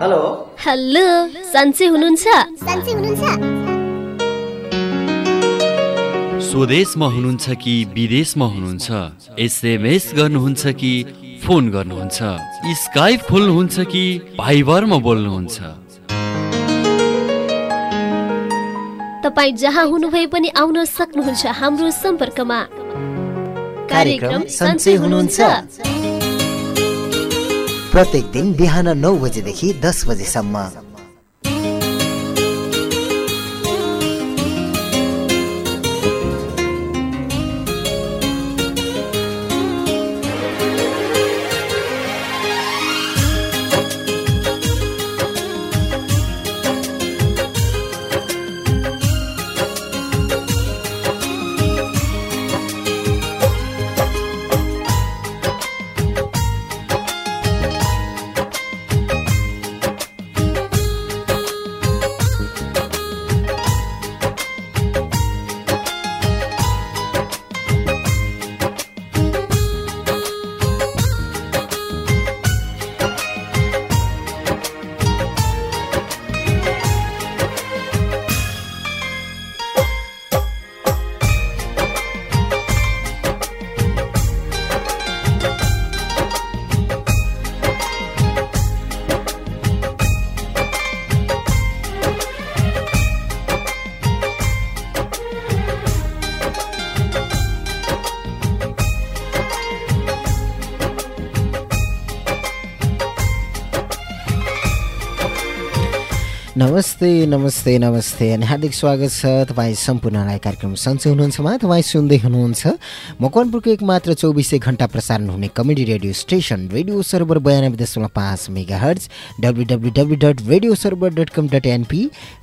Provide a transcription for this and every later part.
Hello hello सन्चै हुनुहुन्छ? सन्चै हुनुहुन्छ। स्वदेशमा हुनुहुन्छ कि विदेशमा हुनुहुन्छ? एसएमएस गर्नुहुन्छ कि फोन गर्नुहुन्छ? स्काइप खोल्नुहुन्छ कि भाइबरमा बोल्नुहुन्छ? तपाईँ जहाँ हुनुभए पनि आउन सक्नुहुन्छ हाम्रो सम्पर्कमा। कार्यक्रम सन्चै हुनुहुन्छ। प्रत्येक दिन बिहान नौ बजेदेखि दस बजेसम्म। नमस्ते नमस्ते नमस्ते अनि हार्दिक स्वागत छ तपाईँ सम्पूर्णलाई कार्यक्रम सन्चै हुनुहुन्छमा तपाईँ सुन्दै हुनुहुन्छ मकवानपुरको एक मात्र चौबिसै घन्टा प्रसारण हुने comedy radio station radio server बयानब्बे दशमलव पाँच मेगा हर्ज डब्लु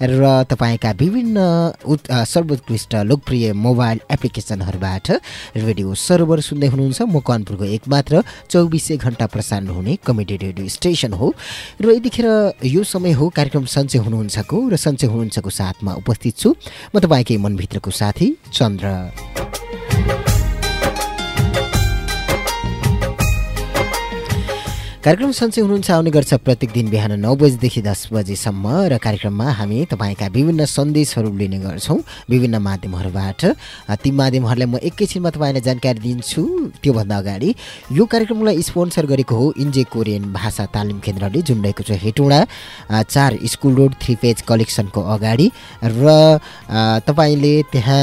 र तपाईँका विभिन्न उत् सर्वोत्कृष्ट लोकप्रिय मोबाइल एप्लिकेसनहरूबाट रेडियो सर्भर सुन्दै हुनुहुन्छ मकवानपुरको एक मात्र चौबिसै घन्टा प्रसारण हुने कमेडी रेडियो स्टेसन हो। र यतिखेर यो समय हो कार्यक्रम सन्चै हुनुहुन्छको र सन्चै हुनुहुन्छको साथमा उपस्थित छु। म तपाईँकै मनभित्रको साथी चन्द्र। कार्यक्रम सन्चै हुनुहुन्छ आउने गर्छ प्रत्येक दिन बिहान नौ बजीदेखि दस बजीसम्म र कार्यक्रममा हामी तपाईँका विभिन्न सन्देशहरू लिने गर्छौँ विभिन्न माध्यमहरूबाट। ती माध्यमहरूलाई म एकैछिनमा तपाईँलाई जानकारी दिन्छु। त्योभन्दा अगाडि यो कार्यक्रमलाई स्पोन्सर गरेको हो इन्जे कोरियन भाषा तालिम केन्द्रले जुन रहेको छ हेटौँडा चार स्कुल रोड थ्री पेज कलेक्सनको अगाडि। र तपाईँले त्यहाँ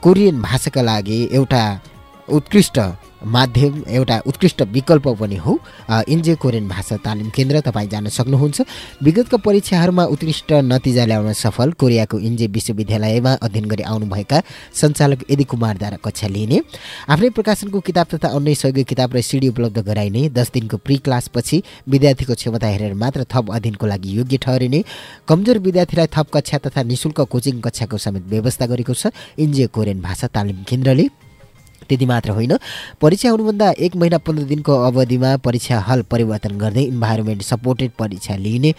कोरियन भाषाका लागि एउटा उत्कृष्ट माध्यम एउटा उत्कृष्ट विकल्प पनि हो। इन्जे कोरियन भाषा तालिम केन्द्र तपाईँ जान सक्नुहुन्छ। विगतका परीक्षाहरूमा उत्कृष्ट नतिजा ल्याउन सफल कोरियाको इन्जे विश्वविद्यालयमा अध्ययन गरी आउनुभएका सञ्चालक यदि कुमारद्वारा कक्षा लिने। आफ्नै प्रकाशनको किताब तथा अन्य सहयोगी किताब र सिडी उपलब्ध गराइने। दस दिनको प्री क्लासपछि विद्यार्थीको क्षमता हेरेर मात्र थप अध्ययनको लागि योग्य ठहरिने। कमजोर विद्यार्थीलाई थप कक्षा तथा निशुल्क कोचिङ कक्षाको समेत व्यवस्था गरेको छ इन्जे कोरियन भाषा तालिम केन्द्रले। त्यति मात्र होइन। परीक्षा हुनुभन्दा एक महिना पन्ध्र दिनको अवधिमा परीक्षा हल परिवर्तन गर्दै इन्भाइरोमेन्ट सपोर्टेड परीक्षा लिने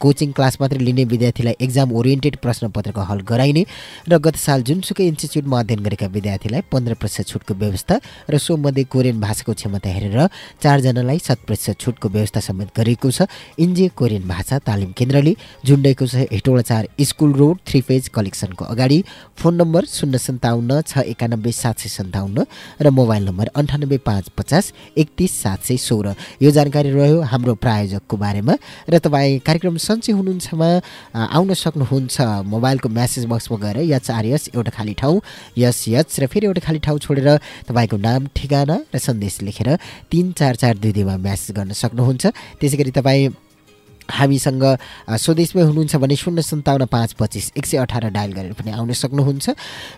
कोचिङ क्लास मात्रै लिने विद्यार्थीलाई एक्जाम ओरिएन्टेड प्रश्नपत्रको हल गराइने र गत साल जुनसुकै इन्स्टिच्युटमा अध्ययन गरेका विद्यार्थीलाई पन्ध्र प्रतिशत छुटको व्यवस्था र सोमध्ये कोरियन भाषाको क्षमता हेरेर चारजनालाई शत प्रतिशत छुटको व्यवस्था समेत गरिएको छ। इन्जे कोरियन भाषा तालिम केन्द्रले झुन्डेको छ हेटौँडा चार स्कुल रोड थ्री पेज कलेक्सनको अगाडि। फोन नम्बर शून्य सन्ताउन्न छ एकानब्बे सात सय सन्ताउन्न र मोबाइल नम्बर अन्ठानब्बे पाँच पचास एकतिस सात सय सोह्र। यो जानकारी रह्यो हाम्रो प्रायोजकको बारेमा र तपाईँ कार्यक्रम सन्चै हुनुहुन्छमा आउन सक्नुहुन्छ। मोबाइलको म्यासेज बक्समा गएर यच आर यस एउटा खाली ठाउँ यस यच र फेरि एउटा खाली ठाउँ छोडेर तपाईँको नाम ठेगाना र सन्देश लेखेर तिन चार चार दुई दुईमा म्यासेज गर्न सक्नुहुन्छ। त्यसै गरी तपाईँ हामीसँग स्वदेशमै हुनुहुन्छ भने शून्य सन्ताउन्न पाँच पच्चिस एक सय अठार डायल गरेर पनि आउन सक्नुहुन्छ।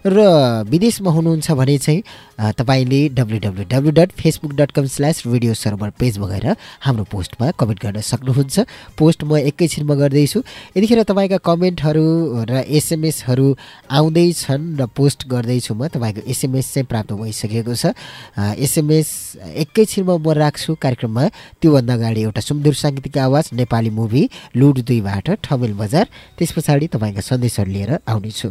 र विदेशमा हुनुहुन्छ भने चाहिँ तपाईँले W W W dot Facebook dot com slash radio server पेजमा गएर हाम्रो पोस्टमा कमेन्ट गर्न सक्नुहुन्छ। पोस्ट म एकैछिनमा गर्दैछु। यतिखेर तपाईँका कमेन्टहरू र एसएमएसहरू आउँदैछन् र पोस्ट गर्दैछु म तपाईँको एसएमएस चाहिँ प्राप्त भइसकेको छ। एसएमएस एकैछिनमा म राख्छु कार्यक्रममा। त्योभन्दा अगाडि एउटा सुमधुर साङ्गीतिक आवाज नेपाली मुभी लुड दुईबाट ठमेल बजार त्यस पछाडि तपाईँका सन्देशहरू लिएर आउनेछु।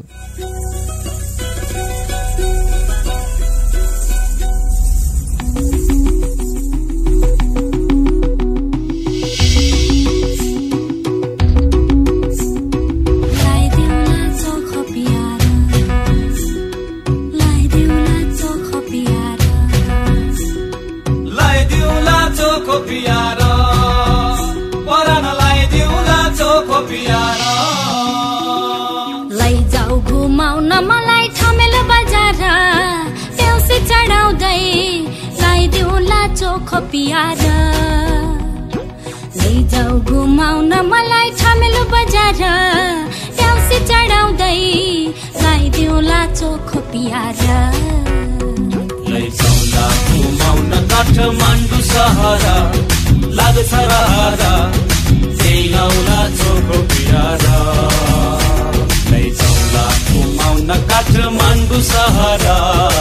लगाइदिउला चोखो पियार लैजाऊ घुमाउन मलाई ठमेलो बजार। देउसी चढाउँदै लगाइदिउला चोखो पियार लैजाउला घुमाउन काठमाडौँ सहर। लाग्छ रहर। ल्याउला चोखो पियार लैजाउला घुमाउन काठमाडौँ सहर।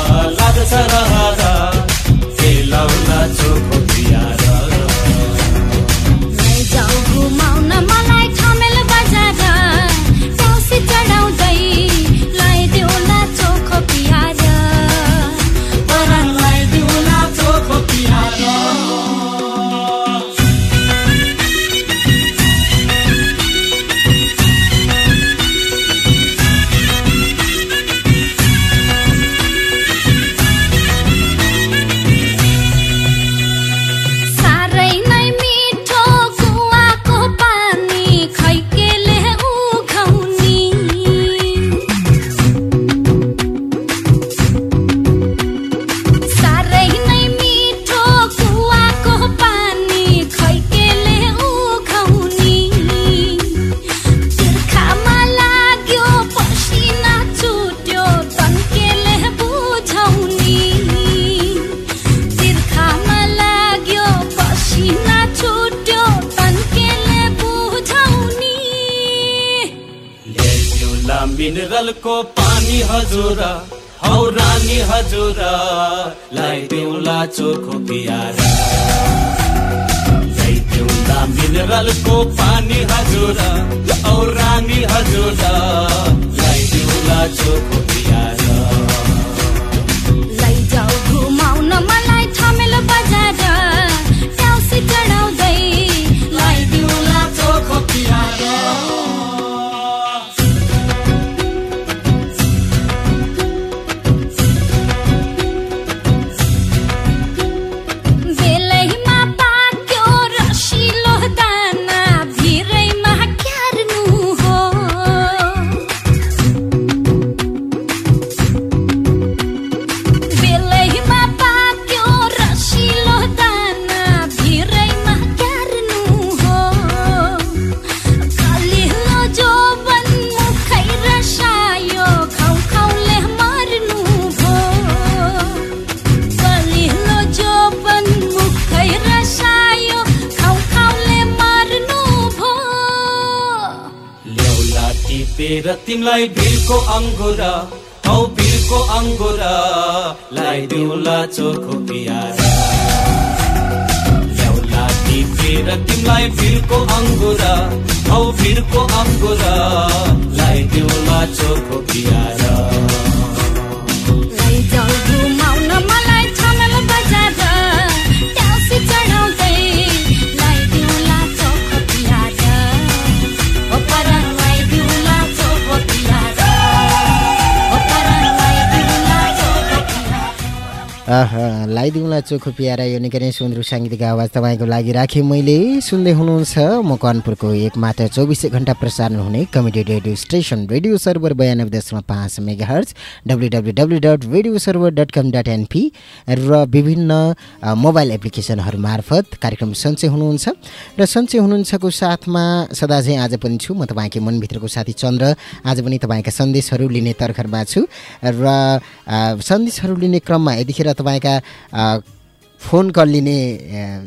ल्याइदिउला चोखो पियार मिनरलको पानी हजुर हौ रानी हजुर ल्याइदिउला चोखो पियार टिपेर तिमीलाई भिरको अङ्गुर हौ भिरको अङ्गुर ल्याइदिउला चोखो पियार। ल्याउला टिपेर तिमीलाई भिरको अङ्गुर हौ भिरको अङ्गुर ल्याइदिउला चोखो पियार। लगाइदिउँला चोखो प्यारा यो निकै नै सुन्दर साङ्गीतिक आवाज तपाईँको लागि राखेँ मैले। सुन्दै हुनुहुन्छ म कनपुरको एक मात्र चौबिसै घन्टा प्रसारण हुने comedy radio station radio server बयानब्बे दशमलव पाँच megahertz W W W dot radio server dot com dot NP र विभिन्न मोबाइल एप्लिकेसनहरू मार्फत कार्यक्रम सन्चै हुनुहुन्छ। र सन्चै हुनुहुन्छको साथमा सदा चाहिँ आज पनि छु। म तपाईँकै मनभित्रको साथी चन्द्र। आज पनि तपाईँका सन्देशहरू लिने तर्खरमा छु। र सन्देशहरू लिने क्रममा यतिखेर तपाईँका फोन कल लिने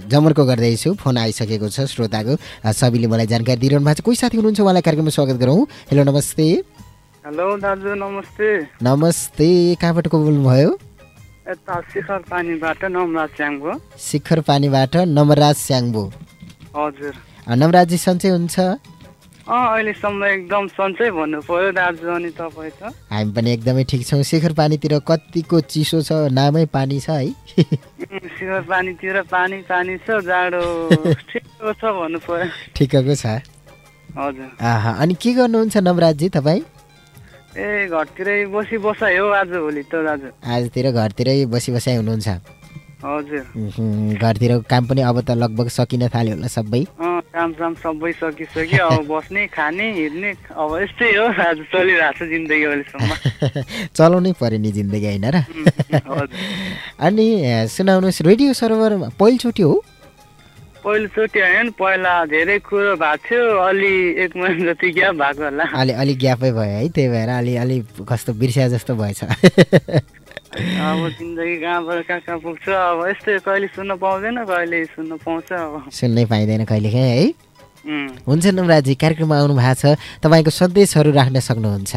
जमर्को गर्दैछु फोन आइसकेको छ श्रोताको। सबैले मलाई जानकारी दिइरहनु भएको छ। कोही साथी हुनुहुन्छ उहाँलाई कार्यक्रममा स्वागत गरौँ। हेलो नमस्ते। हेलो दाजु नमस्ते। नमस्ते। कहाँबाट को बोल्नुभयो? शिखर पानीबाट नमराज च्याङको शिखर पानीबाट नमराज स्याङ्बो हजुर। अ, नमराजजी सन्चै हुन्छ अहिलेसम्म एकदम सन्चै भन्नु पर्यो दाजु अनि तपाईँ त। हामी पनि एकदमै ठिक छौँ। शिखर पानीतिर कतिको चिसो छ नामै पानी छ है? शिखर पानीतिर पानी पानी छ जाडो ठिकको छ भन्नु पर्यो ठिकको छ। हजुर। अनि के गर्नुहुन्छ नवराजजी तपाईँ? ए घरतिरै बसी बसाइ हो आजभोलि त दाजु। आजतिर घरतिरै बसी बसाइ हुनुहुन्छ। हजुर। उहुँ, घरतिरको काम पनि अब त लगभग सकिन थाल्यो होला सबै। काम साम सबै सकिसक्यो अब बस्ने खाने हिँड्ने अब यस्तै हो आज चलिरहेको छ जिन्दगी अहिलेसम्म। चलाउनै पर्यो नि जिन्दगी होइन र? अनि सुनाउनुहोस् रेडियो सर्भर पहिलोचोटि हो? पहिलोचोटि होइन पहिला धेरै कुरो भएको थियो अलि एक महिना जति ग्याप भएको होला। अलि अलिक ग्यापै भयो है त्यही भएर अलि अलि कस्तो बिर्स्या जस्तो भएछ। अब जिन्दगी कहाँबाट कहाँ कहाँ पुग्छ? अब यस्तै कहिले सुन्न पाउँदैन कहिले सुन्न पाउँछ अब। सुन्नै पाइँदैन कहिलेकाहीँ है? हुन्छ नमराजी कार्यक्रममा आउनु भएको छ। तपाईँको सन्देशहरू राख्न सक्नुहुन्छ।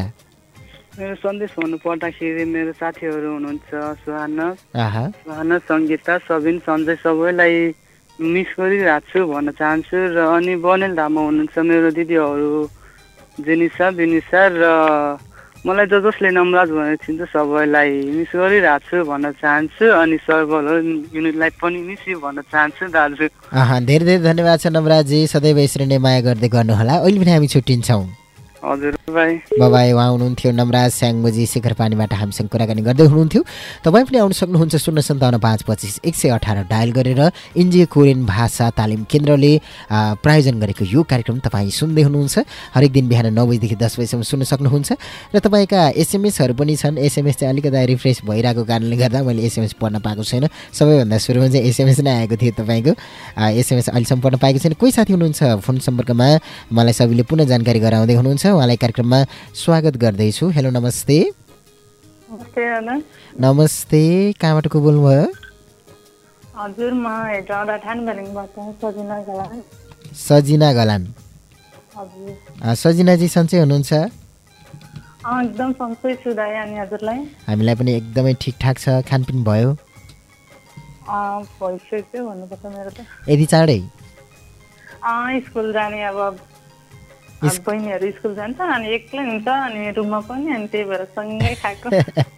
मेरो सन्देश भन्नु पर्दाखेरि मेरो साथीहरू हुनुहुन्छ सुहाना। आहा। सुहाना सङ्गीता सबिन सञ्जय सबैलाई मिस गरिरहेको छु भन्न चाहन्छु र अनि बनेल धाममा हुनुहुन्छ मेरो दिदीहरू जेनिसा बिनिसा र मलाई ज जसले नमराज भनेर चिन्छ सबैलाई मिस गरिरहेको छु भन्न चाहन्छु अनि सर्भरहरू युनिटलाई पनि मिस यु भन्न चाहन्छु दाजु। धेरै धेरै धन्यवाद छ नमराजी सदैव यसरी नै माया गर्दै गर्नुहोला। अहिले पनि हामी छुट्टिन्छौँ। बाबाई उहाँ हुनुहुन्थ्यो नमराज स्याङमोजी शिखर पानीबाट हामीसँग कुराकानी गर्दै हुनुहुन्थ्यो। तपाईँ पनि आउन सक्नुहुन्छ शून्य सन्ताउन्न पाँच पच्चिस एक सय अठार डायल गरेर इन्जिए कोरियन भाषा तालिम केन्द्रले प्रायोजन गरेको यो कार्यक्रम तपाईँ सुन्दै हुनुहुन्छ। हरेक दिन बिहान नौ बजीदेखि दस बजीसम्म सुन्न सक्नुहुन्छ। र तपाईँका एसएमएसहरू पनि छन्। एसएमएस चाहिँ अलिकति रिफ्रेस भइरहेको कारणले गर्दा मैले एसएमएस पढ्न पाएको छैन। सबैभन्दा सुरुमा चाहिँ एसएमएस नै आएको थियो तपाईँको। एसएमएस अहिलेसम्म पढ्न पाएको छैन। कोही साथी हुनुहुन्छ फोन सम्पर्कमा? मलाई सबैले पुनः जानकारी गराउँदै हुनुहुन्छ। उहाँलाई कार्यक्रममा स्वागत गर्दैछु। हेलो नमस्ते। नमस्ते कहाँबाट को बोल्नुभयो? हजुर म सजिना गला सजिना गलान। सजिनाजी सन्चै हुनुहुन्छ? एकदम सन्चै छु दाइ अनि हजुरलाई? हामीलाई पनि एकदमै ठिकठाक छ। खानपिन भयो? भइसक्यो भन्नुपर्छ मेरो त। यति चाँडै? स्कुल जाने अब बहिनीहरू स्कुल जान्छ अनि एक्लै हुन्छ अनि रुममा पनि अनि त्यही भएर सँगै खाएको।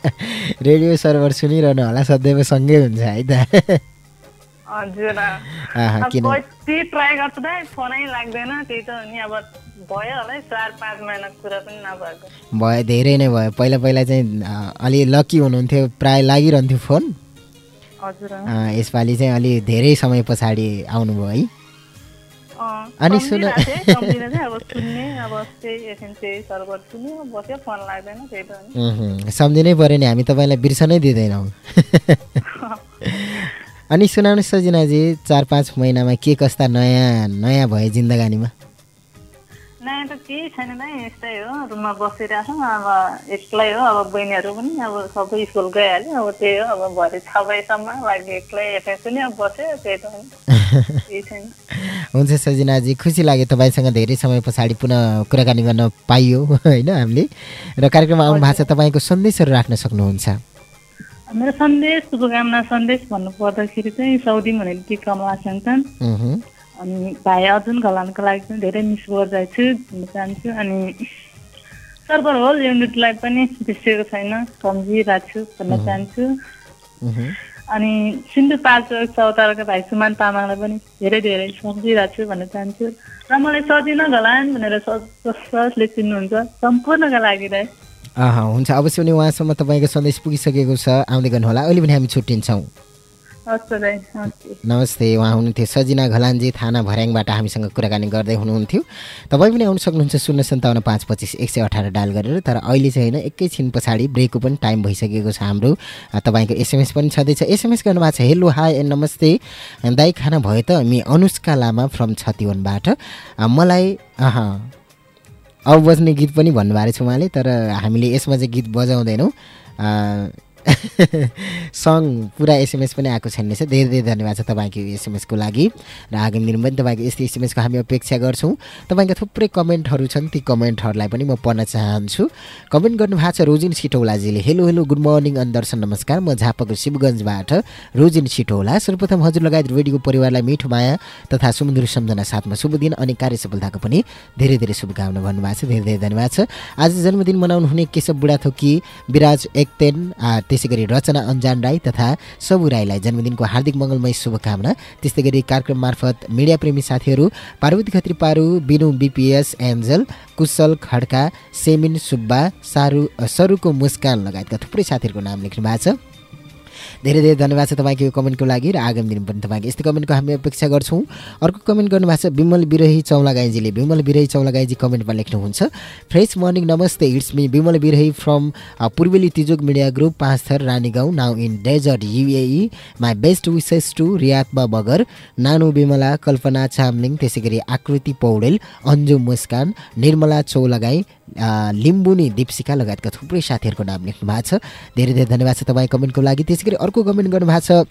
रेडियो सर्भर सुनिरहनु होला सदैव सँगै हुन्छ है त। हजुर। आहा, अब किन? कति ट्राई गर्छु दाइ फोनै लाग्दैन त्यही त नि अब भयो होला है चार पाँच महिना कुरा पनि नभएको। भयो धेरै नै भयो। पहिला पहिला चाहिँ अलि लकी हुनुहुन्थ्यो प्राय लागिरहन्थ्यो फोन। यसपालि चाहिँ अलि धेरै समय पछाडि आउनुभयो है। अनि सुन- सम्झिनै पऱ्यो नि हामी तपाईँलाई बिर्सनै दिँदैनौँ अनि सुनाउनु सजिनाजी चार पाँच महिनामा के कस्ता नयाँ नयाँ भयो जिन्दगानीमा नयाँ त केही छैन नै यस्तै हो रुममा बसिरहेको छौँ अब एक्लै हो अब बहिनीहरू पनि अब सबै स्कुल गइहाल्यो अब त्यही हो अब भरे छ बजीसम्म लागि एक्लै एफएम सुन्यो बस्यो त्यही त हुन्छ सजिनाजी खुसी लाग्यो तपाईँसँग धेरै समय पछाडि पुनः कुराकानी गर्न पाइयो होइन हामीले र कार्यक्रममा आउनु भएको छ तपाईँको सन्देशहरू राख्न सक्नुहुन्छ मेरो सन्देश शुभकामना सन्देश भन्नु पर्दाखेरि चाहिँ सौदी भनेपछि कमला सन्तान उहुँ, अनि भाइ अर्जुन घलानको लागि पनि धेरै मिस गरिरहेको छु भन्न चाहन्छु। अनि सर्भर होल युनिटलाई पनि बिर्सेको छैन सम्झिरहेको छु भन्न चाहन्छु। अनि सिन्धुपाल्चोक चौताराको भाइ सुमान तामाङलाई पनि धेरै धेरै सम्झिरहेको छु भन्न चाहन्छु। र मलाई सजिन घलान भनेर स- जसले चिन्नुहुन्छ सम्पूर्णका लागि अह, हुन्छ। अवश्य पनि उहाँसम्म तपाईँको सन्देश पुगिसकेको छ। आउँदै गर्नुहोला। अहिले पनि हामी छुट्टिन्छौँ। नमस्ते उहाँ हुनुहुन्थ्यो सजिना घलानजी थाना भर्याङबाट हामीसँग कुराकानी गर्दै हुनुहुन्थ्यो। तपाईँ पनि आउनु सक्नुहुन्छ शून्य सन्ताउन्न पाँच पच्चिस एक सय अठार डायल गरेर तर अहिले चाहिँ होइन एकैछिन पछाडि ब्रेकको पनि टाइम भइसकेको छ हाम्रो। तपाईँको एसएमएस पनि छँदैछ। एसएमएस गर्नुभएको छ। हेलो हाई एन्ड नमस्ते। दाई खाना भयो त मि अनुष्का लामा फ्रम छतिवनबाट। मलाई अब बज्ने गीत पनि भन्नुभएको रहेछ उहाँले तर हामीले यसमा चाहिँ गीत बजाउँदैनौँ। सङ पुरा एसएमएस पनि आएको छैन रहेछ। धेरै धेरै धन्यवाद छ तपाईँको एसएमएसको लागि। र आगामी दिनमा पनि तपाईँको यस्तो एसएमएसको हामी अपेक्षा गर्छौँ। तपाईँका थुप्रै कमेन्टहरू छन् ती कमेन्टहरूलाई पनि म पढ्न चाहन्छु। कमेन्ट गर्नुभएको छ Rojin सिटौलाजीले hello hello good morning Darshan नमस्कार। म झापाको शिवगञ्जबाट रोजिन सिटौला सर्वप्रथम हजुर लगायत रेडियोको परिवारलाई मिठो माया तथा सुमधुर सम्झना साथमा शुभ दिन अनि कार्य सफलताको पनि धेरै धेरै शुभकामना भन्नुभएको छ। धेरै धेरै धन्यवाद छ। आज जन्मदिन मनाउनु हुने केशव बुढाथोकी विराज एकतेन त्यसै गरी रचना अन्जान राई तथा सबु राईलाई जन्मदिनको हार्दिक मङ्गलमय शुभकामना। त्यस्तै गरी कार्यक्रम मार्फत मिडिया प्रेमी साथीहरू Parvati Khatri Paru Binu B P S Angel Kushal Khadka Semin Subba Saru सरुको मुस्कान लगायतका थुप्रै साथीहरूको नाम लेख्नु भएको छ। धेरै धेरै धन्यवाद छ तपाईँको यो कमेन्टको लागि र आगामी दिन पनि तपाईँको यस्तै कमेन्टको हामी अपेक्षा गर्छौँ। अर्को कमेन्ट गर्नुभएको छ विमल बिरही चौलागाईजीले विमल बिरही चौलागाईजी कमेन्टमा लेख्नुहुन्छ फ्रेस मर्निङ नमस्ते it's me Bimal Birahi from Purbeli तिजोक media group पाँच थर रानी गाउँ now in desert UAE my best wishes to रियात्मा बगर नानु विमला कल्पना चामलिङ त्यसै आकृति पौडेल अन्जु मुस्कान निर्मला चौलागाई अ, लिम्बुनी दीपशिका लगायतका थुप्रै साथीहरूको नाम लेख्नु भएको छ। धेरै धेरै धन्यवाद छ तपाईँ कमेन्टको लागि। त्यसै गरी अर्को कमेन्ट गर्नुभएको छ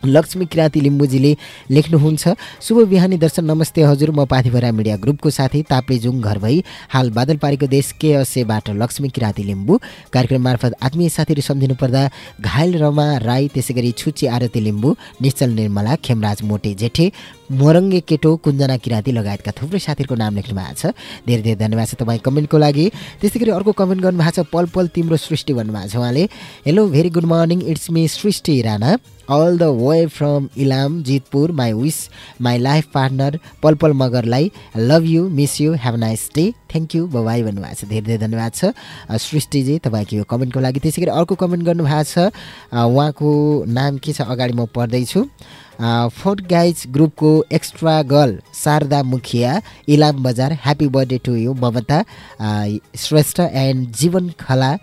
लक्ष्मी किराँती लिम्बुजीले लेख्नुहुन्छ। शुभ बिहानी दर्शन नमस्ते हजुर म पाथिभरा मिडिया ग्रुपको साथी ताप्लेजुङ घर भई हाल बादलपारीको देश केएसएबाट लक्ष्मी किराँती लिम्बू। कार्यक्रम मार्फत आत्मीय साथीहरू सम्झिनु पर्दा घायल रमा राई त्यसै गरी छुची आरती लिम्बू निश्चल निर्मला खेमराज मोटे जेठे मोरङ्गे केटो कुञ्जना किराँती लगायतका थुप्रै साथीहरूको नाम लेख्नु भएको छ। धेरै धेरै धन्यवाद छ तपाईँ कमेन्टको लागि। त्यस्तै गरी अर्को कमेन्ट गर्नुभएको छ पल पल तिम्रो सृष्टि भन्नुभएको छ उहाँले। Hello very good morning it's me Srishti Rana. All the way from Ilam Jitpur my wish my life partner पल पल मगरलाई love you miss you have nice day thank you bye bye भन्नुभएको छ। धेरै धेरै धन्यवाद छ। सृष्टिजी तपाईँको यो कमेन्टको लागि। त्यसै गरी अर्को कमेन्ट गर्नुभएको छ। उहाँको नाम के छ? अगाडि म पढ्दैछु। फोर्ट गाइज ग्रुपको एक्स्ट्रा गर्ल शारदा मुखिया इलाम बजार happy birthday to you Mamata Shrestha and Jeevan खला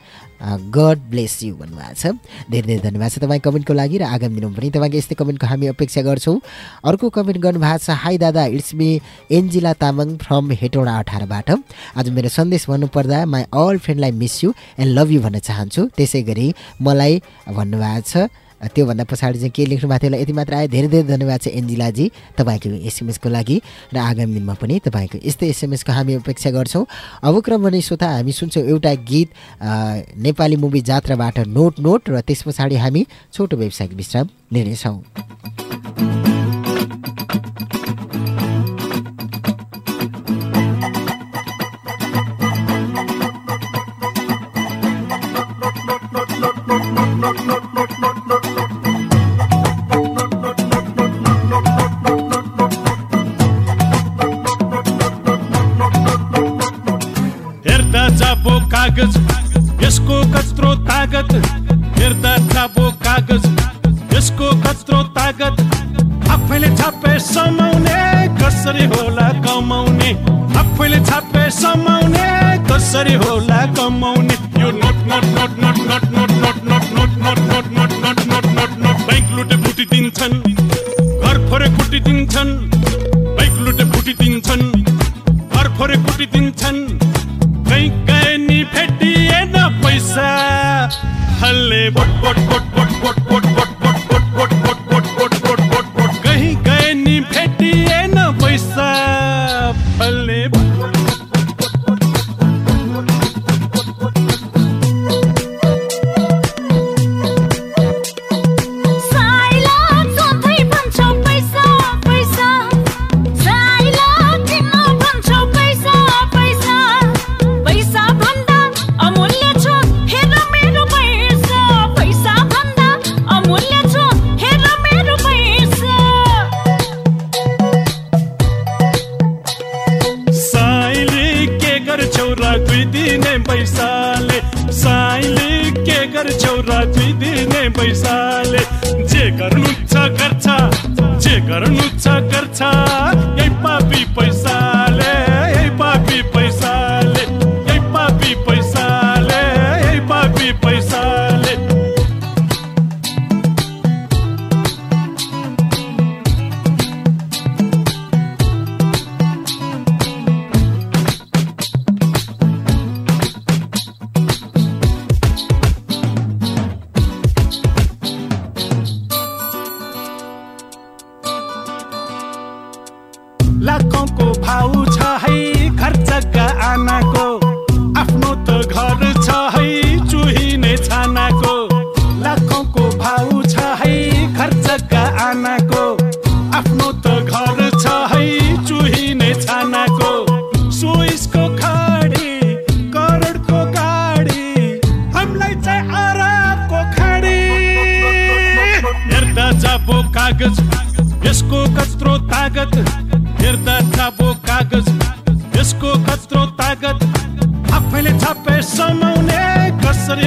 गड ब्लेस यु भन्नुभएको छ। धेरै धेरै धन्यवाद छ तपाईँ कमेन्टको लागि र आगामी दिनमा पनि तपाईँको यस्तै कमेन्टको हामी अपेक्षा गर्छौँ। अर्को कमेन्ट गर्नुभएको छ हाई दादा it's me Anjila Tamang from Hetauda अठारबाट। आज मेरो सन्देश भन्नुपर्दा my all फ्रेन्डलाई miss you and love you भन्न चाहन्छु। त्यसै गरी मलाई भन्नुभएको छ त्योभन्दा पछाडि चाहिँ के लेख्नु भएको थियो होला। यति मात्र आयो। धेरै धेरै धन्यवाद छ एन्जिलाजी तपाईँको एसएमएसको लागि र आगामी दिनमा पनि तपाईँको यस्तै एसएमएसको हामी अपेक्षा गर्छौँ। अब क्रम भने श्रोता हामी सुन्छौँ एउटा गीत नेपाली मुभी जात्राबाट नोट नोट र त्यस पछाडि हामी छोटो व्यवसायिक विश्राम लिनेछौँ।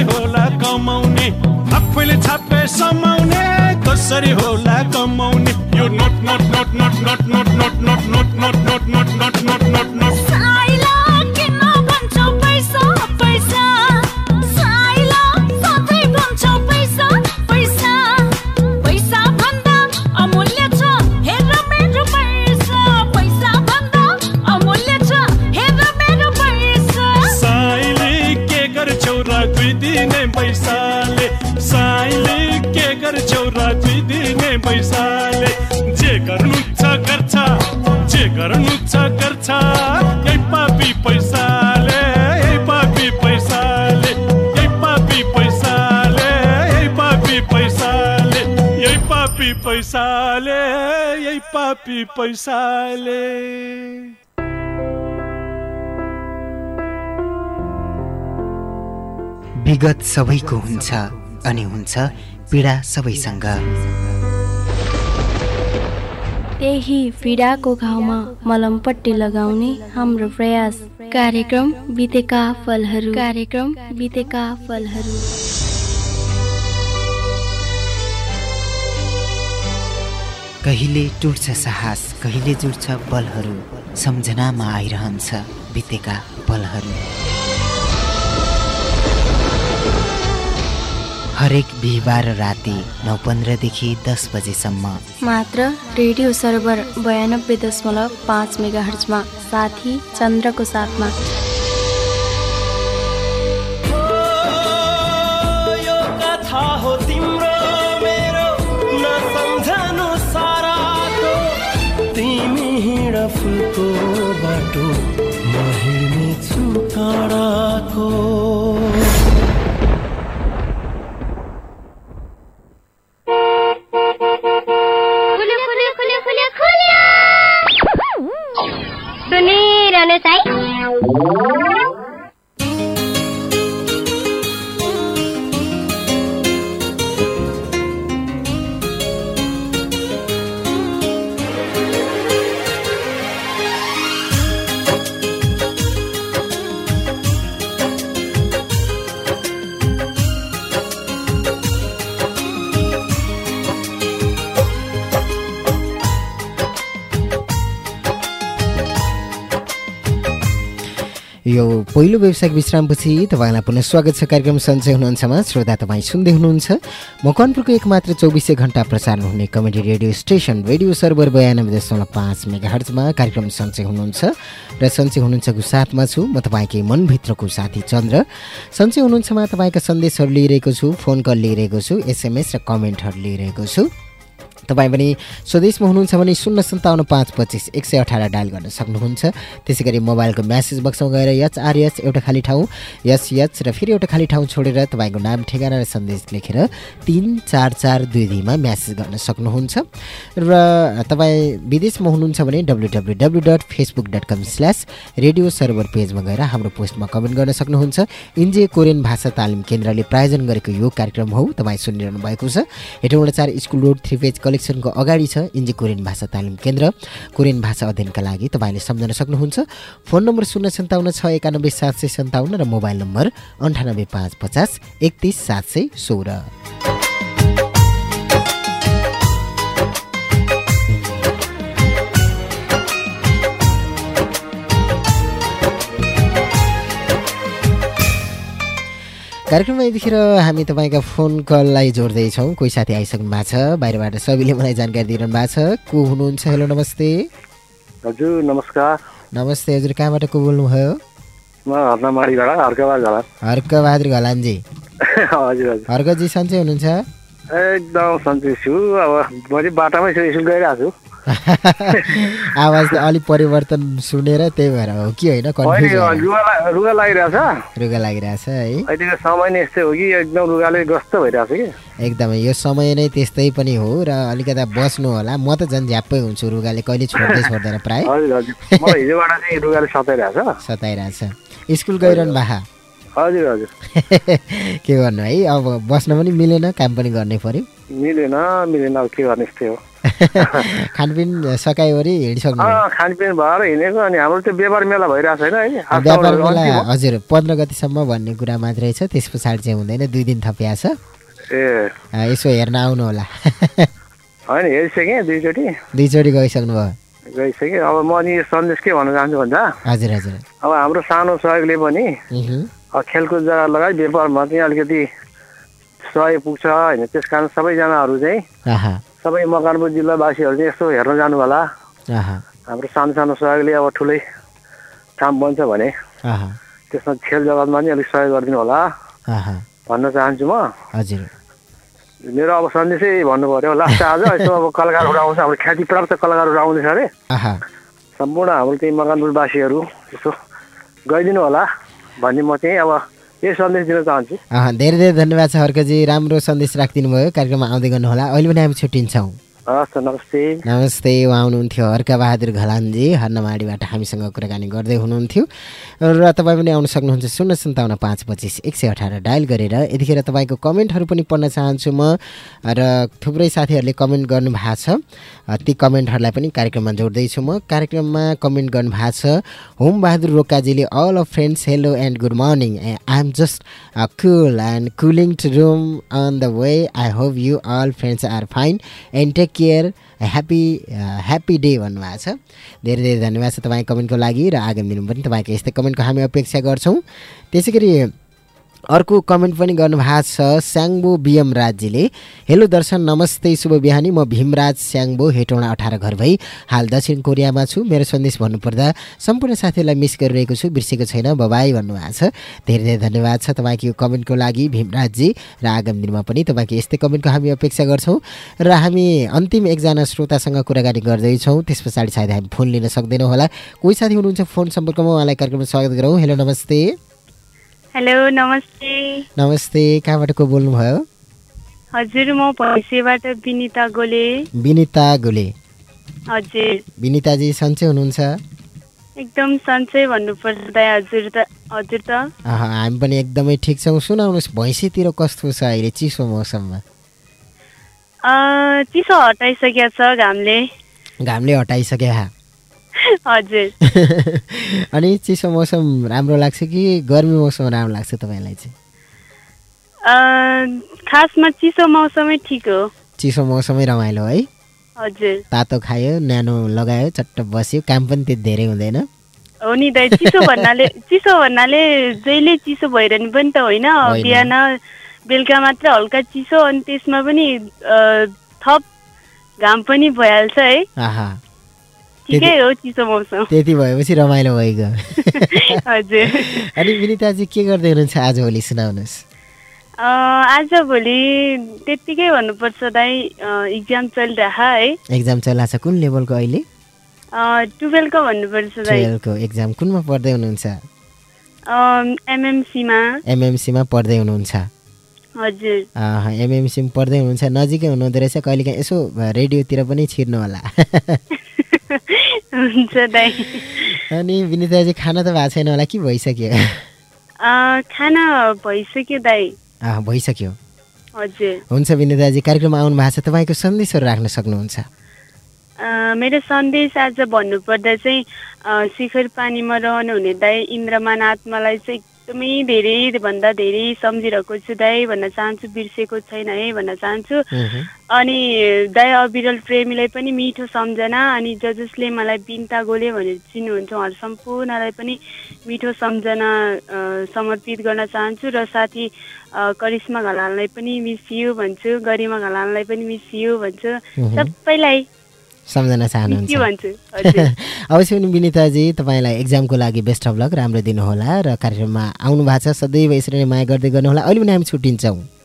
कसरी होला कमाउने आफैले छापे समाउने कसरी होला कमाउने यो note note note note note note note note note note note note note note note note पैसाले जे गर्नु छ गर्छ जे गर्नु छ गर्छ यही पापी पैसाले यही पापी पैसाले यही पापी पैसाले यही पापी पैसाले यही पापी पैसाले यही पापी पैसाले। विगत सबैको हुन्छ अनि हुन्छ पीडा सबैसँग। त्यही पीडाको घाउमा मलमपट्टि लगाउने हाम्रो प्रयास। कार्यक्रम बितेका फलहरू। कार्यक्रम बितेका फलहरू। कहिले टुट्छ साहस कहिले जुट्छ बलहरू। सम्झनामा आइरहन्छ बितेका पलहरू हरेक बिहिबार राति नौ पन्ध्रदेखि दस बजेसम्म। मात्र रेडियो सर्भर बयानब्बे दशमलव पाँच मेगा हर्चमा साथी चन्द्रको साथमा। यो कथा हो तिम्रो मेरो नसम्झनु साराको। तिमी हिँड फुलको बाटो म हिँड्नेछु काँडाको। पहिलो व्यवसायिक विश्रामपछि तपाईँलाई पुनः स्वागत छ कार्यक्रम सन्चय हुनुहुन्छमा श्रोता तपाईँ सुन्दै हुनुहुन्छ। मकवानपुरको एक मात्र चौबिसै घन्टा प्रसारण हुने comedy radio station radio server बयानब्बे दशमलव पाँच मेगा हर्चमा कार्यक्रम सन्चय हुनुहुन्छ। र सन्चय हुनुहुन्छको साथमा छु म तपाईँकै मनभित्रको साथी चन्द्र। सन्चय हुनुहुन्छमा तपाईँका सन्देशहरू लिइरहेको छु फोन कल लिइरहेको छु एसएमएस र कमेन्टहरू लिइरहेको छु। तपाईँ पनि स्वदेशमा हुनुहुन्छ भने शून्य सन्ताउन्न पाँच पच्चिस एक सय अठार डायल गर्न सक्नुहुन्छ। त्यसै गरी मोबाइलको म्यासेज बक्समा गएर यच आर यच एउटा खाली ठाउँ यस यच र फेरि एउटा खाली ठाउँ छोडेर तपाईँको नाम ठेगाना र सन्देश लेखेर तिन चार चार दुई दुईमा म्यासेज गर्न सक्नुहुन्छ। र तपाईँ विदेशमा हुनुहुन्छ भने W W W dot Facebook dot com slash radio server पेजमा गएर हाम्रो पोस्टमा कमेन्ट गर्न सक्नुहुन्छ। इन्जे कोरियन भाषा तालिम केन्द्रले प्रायोजन गरेको यो कार्यक्रम हो तपाईँ सुनिरहनु भएको छ। हेटौँडा चार स्कुल रोड थ्री पेज कलेक्सनको अगाडि छ इन्जी कोरियन भाषा तालिम केन्द्र। कोरियन भाषा अध्ययनका लागि तपाईँले सम्झन सक्नुहुन्छ। फोन नम्बर शून्य सन्ताउन्न छ एकानब्बे सात सय सन्ताउन्न र मोबाइल नम्बर अन्ठानब्बे पाँच पचास एकतिस सात सय सोह्र। कार्यक्रममा यतिखेर हामी तपाईँका फोन कललाई जोड्दैछौँ। कोही साथी आइसक्नु भएको छ। बाहिरबाट सबैले मलाई जानकारी दिइरहनु भएको छ। को हुनुहुन्छ? हेलो नमस्ते। हजुर नमस्कार। नमस्ते हजुर कहाँबाट को बोल्नुभयो? हर्कबहादुर घलानजी। हजुर हर्कजी सन्चै हुनुहुन्छ? एकदम सन्चै छु। अब म चाहिँ बाटामै छु स्कुल गइरहेको छु। आवाज त अलिक परिवर्तन सुनेर त्यही भएर हो कि होइन रुगा लागिरहेछ? रुगा लागिरहेछ है। अहिलेको समय नै यस्तै हो कि एकदम रुगाले ग्रस्त भइरहेछ कि? एकदमै यो समय नै त्यस्तै पनि हो र अलिकता बस्नु होला। म त झन् झ्याप्पै हुन्छु रुगाले कहिले छोड्दै छोड्दैन प्राय। हिजोबाट चाहिँ रुगाले सताइरहेछ। सताइरहेछ। स्कुल गइरहनु भा। हजुर हजुर। के गर्नु है? अब बस्न पनि मिलेन काम पनि गर्नै पर्यो। मिलेन मिलेन अब के गर्ने यस्तै हो खानपिन सकाइवरी हिँडिसक्नु खानपिन भएर हिँडेको अनि हाम्रो त्यो व्यापार मेला भइरहेको छैन है व्यापार मेला। हजुर पन्ध्र गतिसम्म भन्ने कुरा मात्रै छ त्यस पछाडि चाहिँ हुँदैन दुई दिन थपिया छ ए यसो हेर्न आउनु होला होइन हेरिसकेँ दुईचोटि। दुईचोटि गइसक्नु भयो। गइसकेँ। अब म अनि यो सन्देश के भन्न चाहन्छु भन्दा? हजुर हजुर। अब हाम्रो सानो सहयोगले पनि खेलकुद जग्गा लगायत व्यापारमा चाहिँ अलिकति सहयोग पुग्छ होइन त्यस कारण सबैजनाहरू चाहिँ सबै मकवानपुर जिल्लावासीहरू चाहिँ यसो हेर्न जानु होला हाम्रो सानो सानो सहयोगले अब ठुलै काम बन्छ भने त्यसमा खेल जगतमा पनि अलिक सहयोग गरिदिनु होला। भन्न चाहन्छु म। हजुर। मेरो अब सन्देशै भन्नु पऱ्यो लास्ट आज यसो अब कलाकारहरू आउँछ हाम्रो ख्याति प्राप्त कलाकारहरू आउँदैछ अरे। सम्पूर्ण हाम्रो त्यही मकवानपुरवासीहरू यसो गइदिनु होला। भन्ने म चाहिँ अब यही सन्देश दिन चाहन्छु? धेरै धेरै धन्यवाद छ हर्कजी। राम्रो सन्देश राखिदिनु भयो कार्यक्रममा आउँदै गर्नुहोला। अहिले पनि हामी छुट्टिन्छौँ। नमस्ते। नमस्ते उहाँ हुनुहुन्थ्यो हर्कबहादुर घलानजी हर्नमाडीबाट हामीसँग कुराकानी गर्दै हुनुहुन्थ्यो। र तपाईँ पनि आउन सक्नुहुन्छ शून्य सन्ताउन्न पाँच पच्चिस एक सय अठार डायल गरेर। यतिखेर तपाईँको कमेन्टहरू पनि पढ्न चाहन्छु म र थुप्रै साथीहरूले कमेन्ट गर्नुभएको छ। ती कमेन्टहरूलाई पनि कार्यक्रममा जोड्दैछु म। कार्यक्रममा कमेन्ट गर्नुभएको छ Hom Bahadur रोकाजीले all of friends hello and good morning I am just cool and cooling to room on the way I hope you all friends are fine and take care happy happy day भन्नुभएको छ। धेरै धेरै धन्यवाद छ तपाईँ कमेन्टको लागि र आगामी दिनमा पनि तपाईँको यस्तै कमेन्टको हामी अपेक्षा गर्छौँ। त्यसै गरी अर्को कमेन्ट पनि गर्नुभएको छ स्याङ्बो बिएम राजजीले हेलो दर्शन नमस्ते शुभ बिहानी। म भीमराज स्याङ्बो हेटौँडा अठार घर भई हाल दक्षिण कोरियामा छु। मेरो सन्देश भन्नुपर्दा सम्पूर्ण साथीहरूलाई मिस गरिरहेको छु बिर्सेको छैन बबाई भन्नुभएको छ। धेरै धेरै धन्यवाद छ तपाईँको यो कमेन्टको लागि भीमराजजी र आगामी दिनमा पनि तपाईँको यस्तै कमेन्टको हामी अपेक्षा गर्छौँ। र हामी अन्तिम एकजना श्रोतासँग कुराकानी गर्दैछौँ। त्यस पछाडि सायद हामी फोन लिन सक्दैनौँ होला। कोही साथी हुनुहुन्छ फोन सम्पर्कमा उहाँलाई कार्यक्रममा स्वागत गरौँ। हेलो नमस्ते। हेलो नमस्ते। नमस्ते कहाँबाट को बोल्नुभयो? हजुर म भैँसेबाट विनिता गोले। विनिता गोले। हजुर। विनिताजी सन्चै हुनुहुन्छ? एकदम सन्चै भन्नुपर्दा हजुर त हजुर त। हामी पनि एकदमै ठिक छौँ। सुनाउनुहोस् भैँसीतिर कस्तो छ अहिले चिसो मौसममा? चिसो हटाइसकेको छ घामले। घामले हटाइसके हजुर। अनि चिसो मौसम राम्रो लाग्छ कि गर्मी मौसम राम्रो लाग्छ तपाईँलाई चाहिँ? खासमा चिसो मौसमै ठिक हो। चिसो मौसमै रमाइलो है। हजुर। तातो खायो न्यानो लगायो चट्ट बस्यो काम पनि त्यति धेरै हुँदैन। हो नि दाइ चिसो भन्नाले चिसो भन्नाले जहिले चिसो भइरहने पनि त होइन। बिहान बेलुका मात्र हल्का चिसो अनि त्यसमा पनि थप घाम पनि भइहाल्छ है। त्यति भएपछि रमाइलो भइगयो। हजुर। अनि विनिताजी के गर्दै हुनुहुन्छ आजभोलि सुनाउनुहोस्? अँ, आजभोलि त्यत्तिकै भन्नुपर्छ दाइ इक्जाम चलिरह है। एक्जाम चलिरहेको छ कुन लेभलको अहिले? टुवेल्भको भन्नुपर्छ टुवेल्भको एक्जाम कुनमा पढ्दै हुनुहुन्छ? एमएमसीमा। एमएमसीमा पढ्दै हुनुहुन्छ। हजुर। एमएमसीमा पढ्दै हुनुहुन्छ नजिकै हुनुहुँदो रहेछ कहिलेकाहीँ यसो रेडियोतिर पनि छिर्नु होला। हुन्छ दाइ। अनि विनिताजी खाना त भएको छैन होला कि भइसक्यो? खाना भइसक्यो दाइ। भइसक्यो। हजुर। हुन्छ विनिताजी कार्यक्रममा आउनु भएको छ तपाईँको सन्देशहरू राख्न सक्नुहुन्छ। मेरो सन्देश आज भन्नुपर्दा चाहिँ शिखर पानीमा रहनुहुने दाई इन्द्रमान आत्मालाई चाहिँ एकदमै धेरै भन्दा धेरै सम्झिरहेको छु दाई भन्न चाहन्छु बिर्सेको छैन है भन्न चाहन्छु। अनि दाई अविरल प्रेमीलाई पनि मिठो सम्झना अनि ज जसले मलाई बिन्ता गोले भनेर चिन्नुहुन्छ उहाँहरू सम्पूर्णलाई पनि मिठो सम्झना समर्पित गर्न चाहन्छु र साथी करिश्मा घलाललाई पनि मिस यु भन्छु गरिमा घलाललाई पनि मिस यु भन्छु। सबैलाई सम्झना चाहनुहुन्छ। अवश्य पनि विनिताजी तपाईँलाई एक्जामको लागि बेस्ट अफ लक राम्रो दिनुहोला र कार्यक्रममा आउनु भएको छ। सदैव यसरी नै माया गर्दै गर्नुहोला। अहिले पनि हामी छुट्टिन्छौँ।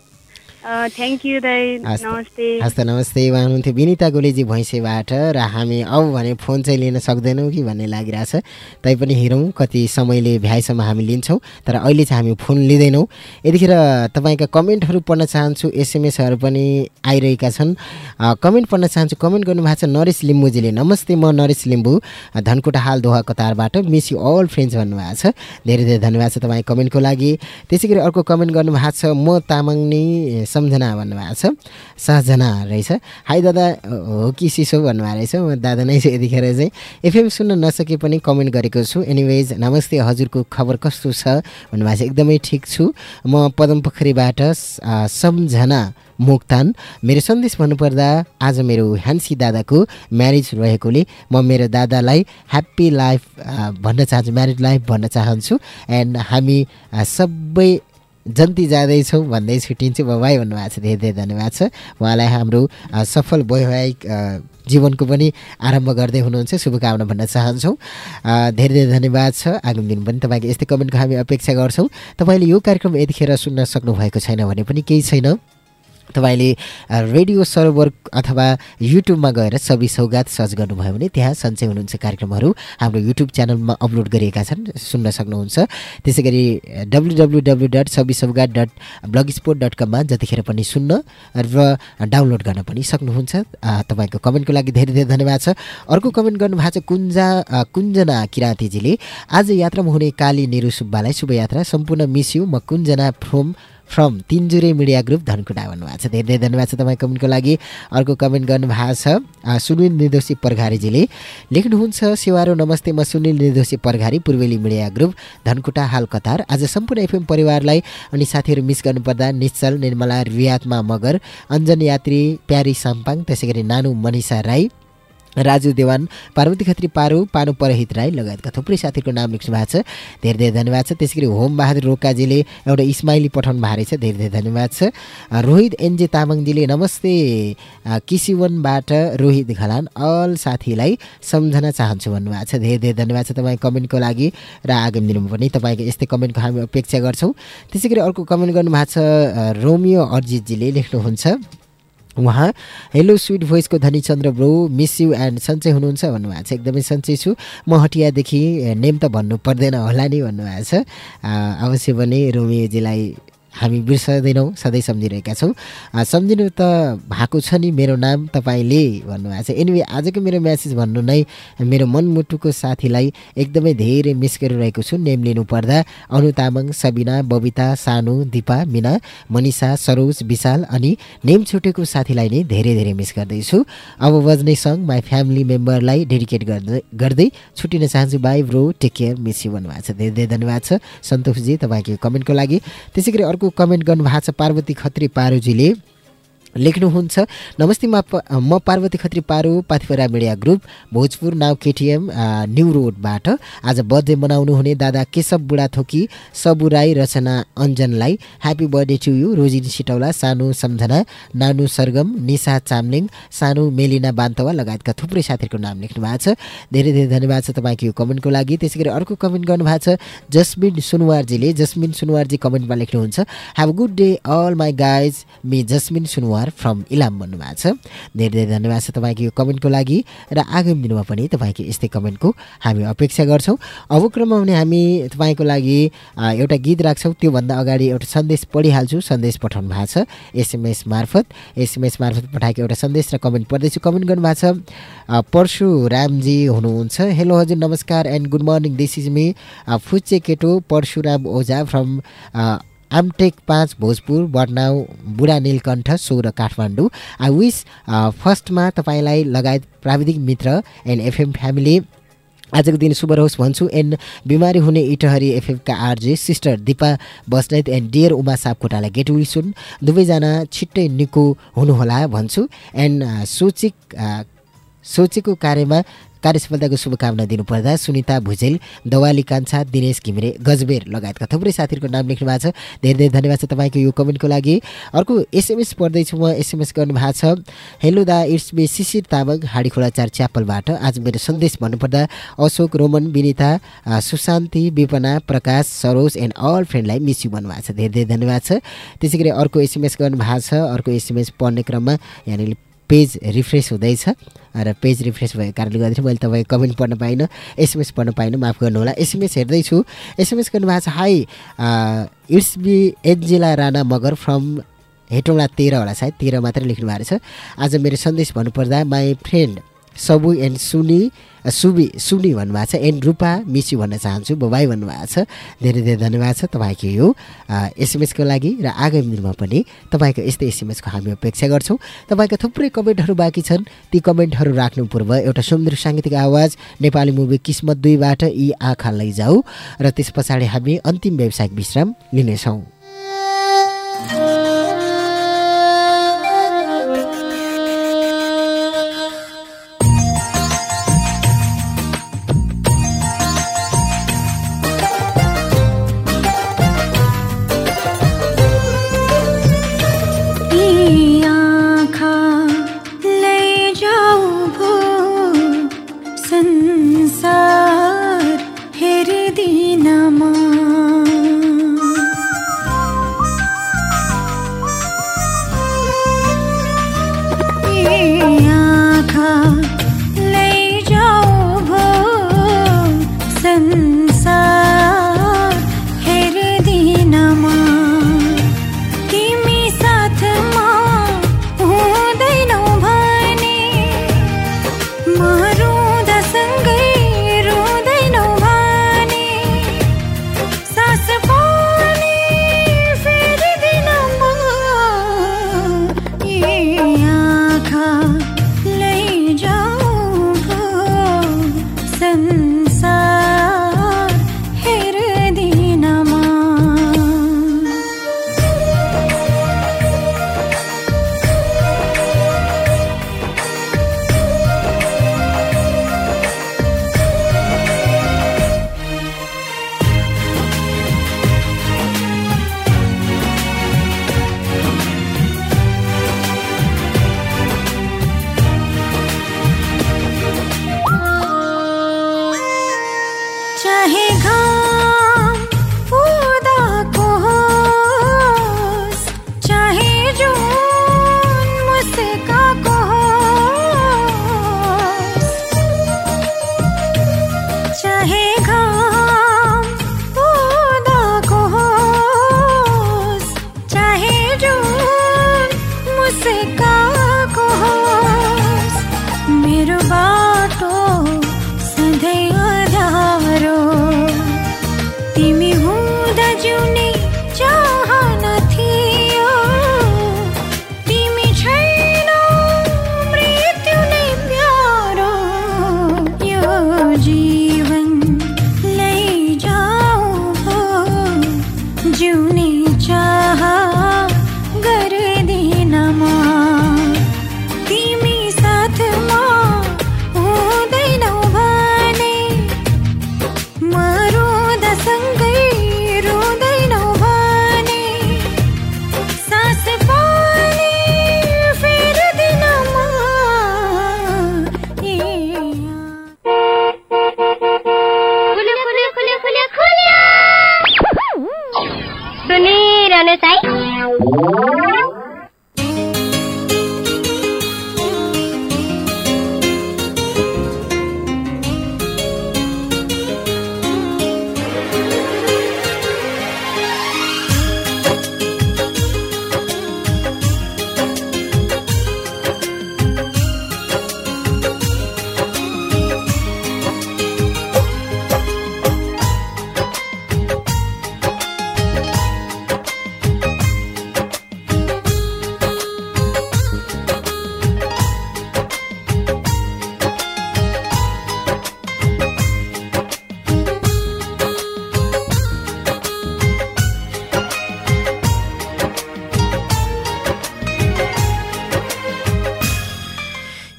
थ्याङ्क यू दाई। नमस्ते। हस् त नमस्ते उहाँ हुनुहुन्थ्यो विनिता गोलेजी भैँसेबाट र हामी अब भने फोन चाहिँ लिन सक्दैनौँ कि भन्ने लागिरहेछ। तैपनि हेरौँ कति समयले भ्याएसम्म हामी लिन्छौँ तर अहिले चाहिँ हामी फोन लिँदैनौँ। यतिखेर तपाईँका कमेन्टहरू पढ्न चाहन्छु एसएमएसहरू पनि आइरहेका छन्। कमेन्ट पढ्न चाहन्छु कमेन्ट गर्नुभएको छ नरेश लिम्बूजीले। नमस्ते म नरेश लिम्बू धनकुटा हाल दोहा कतारबाट। मिस यु अल फ्रेन्ड्स भन्नुभएको छ। धेरै धेरै धन्यवाद छ तपाईँ कमेन्टको लागि। त्यसै गरी अर्को कमेन्ट गर्नुभएको छ म तामाङ नै सम्झना भन्नुभएको छ। सहजना रहेछ। हाई दादा हो कि सिसो भन्नुभएको रहेछ। म दादा नै छु यतिखेर चाहिँ। एफएम सुन्न नसके पनि कमेन्ट गरेको छु। एनिवेज नमस्ते हजुरको खबर कस्तो छ भन्नुभएको छ। एकदमै ठिक छु। म पदम पोखरीबाट सम्झना मोक्तान। मेरो सन्देश भन्नुपर्दा आज मेरो ह्यान्सी दादाको म्यारिज रहेकोले म मेरो दादालाई ह्याप्पी लाइफ भन्न चाहन्छु म्यारिड लाइफ भन्न चाहन्छु। एन्ड हामी सबै जन्ती जाँदैछौँ भन्दै छुट्टिन्छु। बाबाई भन्नुभएको छ धेरै धेरै धन्यवाद छ। उहाँलाई हाम्रो सफल वैवाहिक जीवनको पनि आरम्भ गर्दै हुनुहुन्छ। शुभकामना भन्न चाहन्छौँ। धेरै धेरै धन्यवाद छ। आगामी दिन पनि तपाईँको यस्तै कमेन्टको हामी अपेक्षा गर्छौँ। तपाईँले यो कार्यक्रम यतिखेर सुन्न सक्नुभएको छैन भने पनि केही छैन। तपाईँले रेडियो सर्भर अथवा युट्युबमा गएर सबि सौगात सर्च गर्नुभयो भने त्यहाँ सन्चै हुनुहुन्छ कार्यक्रमहरू हाम्रो युट्युब च्यानलमा अपलोड गरिएका छन् सुन्न सक्नुहुन्छ। त्यसै गरी W W W dot Sabi Saugat dot blogspot dot कममा जतिखेर पनि सुन्न र डाउनलोड गर्न पनि सक्नुहुन्छ। तपाईँको कमेन्टको लागि धेरै धेरै धन्यवाद छ। अर्को कमेन्ट गर्नुभएको छ कुञ्जा अ, कुञ्जना किराँतीजीले आज यात्रामा हुने काली निरु सुब्बालाई शुभयात्रा सम्पूर्ण मिस यु म Kunjana from from Tinjure media group Dhankuta भन्नुभएको छ। धेरै धेरै धन्यवाद छ तपाईँ कमेन्टको लागि। अर्को कमेन्ट गर्नुभएको छ सुनिल निर्दोषी पर्घारीजीले। लेख्नुहुन्छ सेवारो नमस्ते म सुनिल निर्दोषी पर्घारी पूर्वेली मिडिया ग्रुप धनकुटा हाल कतार आज सम्पूर्ण एफएम परिवारलाई अनि साथीहरू मिस गर्नुपर्दा निश्चल निर्मला रियात्मा मगर अञ्जन यात्री प्यारी साम्पाङ त्यसै गरी नानु मनिषा राई राजु देवान पार्वती खत्री पारु पानु परहित राई लगायतका थुप्रै साथीहरूको नाम लेख्नु भएको छ। धेरै धेरै धन्यवाद छ। त्यसै गरी होम बहादुर रोकाजीले एउटा इस्माइली पठाउनु भएको रहेछ धेरै धेरै धन्यवाद छ। रोहित एनजे तामाङजीले नमस्ते। किसिवनबाट रोहित घलान अल साथीलाई सम्झन चाहन्छु भन्नुभएको छ। धेरै धेरै धन्यवाद छ तपाईँ कमेन्टको लागि र आगामी दिनमा पनि तपाईँको यस्तै कमेन्टको हामी अपेक्षा गर्छौँ। त्यसै अर्को कमेन्ट गर्नुभएको छ रोमियो अर्जितजीले लेख्नुहुन्छ। उहाँ। Hello sweet भोइसको Dhani Chandra bro miss you and सन्चै हुनुहुन्छ भन्नुभएको छ। एकदमै सन्चै छु। म हटियादेखि नेम त भन्नु पर्दैन होला नि भन्नुभएको छ। अवश्य पनि रोमियोजीलाई हामी बिर्सदैनौँ सधैँ सम्झिरहेका छौँ। सम्झिनु त भएको छ नि मेरो नाम तपाईँले भन्नुभएको छ। एनिवे आजको मेरो म्यासेज भन्नु नै मेरो मनमुटुको साथीलाई एकदमै धेरै मिस गरिरहेको छु। नेम लिनु पर्दा अनु तामाङ सबिना बबिता सानु दिपा मिना मनिषा सरोज विशाल अनि नेम छुटेको साथीलाई नै धेरै धेरै मिस गर्दैछु। अब बज्ने सङ्ग माई फ्यामिली मेम्बरलाई डेडिकेट गर्दै गर्दै छुट्टिन चाहन्छु। Bye bro take care miss you भन्नुभएको छ। धेरै धेरै धन्यवाद छ। सन्तोषजी तपाईँको कमेन्टको लागि। त्यसै गरी अर्को कमेन्ट गर्नुभएको छ पार्वती खत्री पारुजीले। लेख्नुहुन्छ। नमस्ते म Parvati Khatri Paro Pathipara media group Bhojpur now KTM new रोडबाट। आज बर्थडे मनाउनु हुने दादा Keshav Budhathoki Sabu Rai Rachana अञ्जनलाई। Happy birthday to you Rojini Sitaula सानु सम्झना नानु सरगम निशा चामलिङ सानु मेलिना बान्तवा लगायतका थुप्रै साथीहरूको नाम लेख्नु भएको छ। धेरै धेरै धन्यवाद छ तपाईँको यो कमेन्टको लागि। त्यसै गरी अर्को कमेन्ट गर्नुभएको छ जस्मिन सुनवारजीले जस्मिन सुनवारजी कमेन्टमा लेख्नुहुन्छ। Have good day all my guys me Jasmine Sunuwar. From Ilam भन्नुभएको छ। धेरै धेरै धन्यवाद छ तपाईँको यो कमेन्टको लागि र आगामी दिनमा पनि तपाईँको यस्तै कमेन्टको हामी अपेक्षा गर्छौँ। अब क्रममा भने हामी तपाईँको लागि एउटा गीत राख्छौँ। त्योभन्दा अगाडि एउटा सन्देश पढिहाल्छु। सन्देश पठाउनु भएको छ एसएमएस मार्फत। एसएमएस मार्फत पठाएको एउटा सन्देश र कमेन्ट पढ्दैछु। कमेन्ट गर्नुभएको छ परशुरामजी हुनुहुन्छ। हेलो हजुर नमस्कार and good morning this is me फुच्चे केटो परशुराम ओझा फ्रम आमटेक पाँच भोजपुर बडनाउ बुढा नीलकण्ठ सोह्र काठमाडौँ। आई विस फर्स्टमा तपाईँलाई लगायत प्राविधिक मित्र एन्ड एफएम फ्यामिली आजको दिन शुभ रहोस् भन्छु। एन्ड बिमारी हुने Itahari एफएफका RJ sister Dipa Basnet and dear Uma सापकोटालाई get well दुवैजना छिट्टै निको हुनुहोला भन्छु। एन्ड सोचिक सोचेको कार्यमा कार्य सफलताको शुभकामना दिनुपर्दा सुनिता भुजेल दवाली कान्छा दिनेश घिमिरे गजबेर लगायतका थुप्रै साथीहरूको नाम लेख्नु भएको छ। धेरै धेरै धन्यवाद छ तपाईँको यो कमेन्टको लागि। अर्को एसएमएस पढ्दैछु म एसएमएस गर्नुभएको छ। हेलो दा इट्स बी शिशिर तामाङ हाडी खोला चार च्यापलबाट आज मेरो सन्देश भन्नुपर्दा Ashok Roman Binita Sushanti Bipana Prakash Saroj and all फ्रेन्डलाई miss you भन्नुभएको छ। धेरै धेरै धन्यवाद छ। त्यसै गरी अर्को एसएमएस गर्नुभएको छ। अर्को एसएमएस पढ्ने क्रममा यहाँनिर पेज रिफ्रेस हुँदैछ। र पेज रिफ्रेस भएको कारणले गर्दाखेरि मैले तपाईँको कमेन्ट पढ्न पाइनँ एसएमएस पढ्न पाइनँ माफ गर्नुहोला। एसएमएस हेर्दैछु। एसएमएस गर्नुभएको छ hi it's B Angela Rana Magar from Hetauda तेह्र होला सायद तेह्र मात्रै लेख्नु भएको रहेछ आज मेरो सन्देश भन्नुपर्दा माई फ्रेन्ड सबु एन्ड सुनी सुबी सुनी भन्नुभएको छ एन्ड रूपा मिसी भन्न चाहन्छु बबाई भन्नुभएको छ धेरै धेरै धन्यवाद छ तपाईँको यो एसएमएसको लागि र आगामी दिनमा पनि तपाईँको यस्तै एसएमएसको हामी अपेक्षा गर्छौँ तपाईँका थुप्रै कमेन्टहरू बाँकी छन् ती कमेन्टहरू राख्नु पूर्व एउटा सुन्दर साङ्गीतिक आवाज नेपाली मुभी किस्मत दुईबाट यी आँखा लैजाऊ र त्यस पछाडि हामी अन्तिम व्यावसायिक विश्राम लिनेछौँ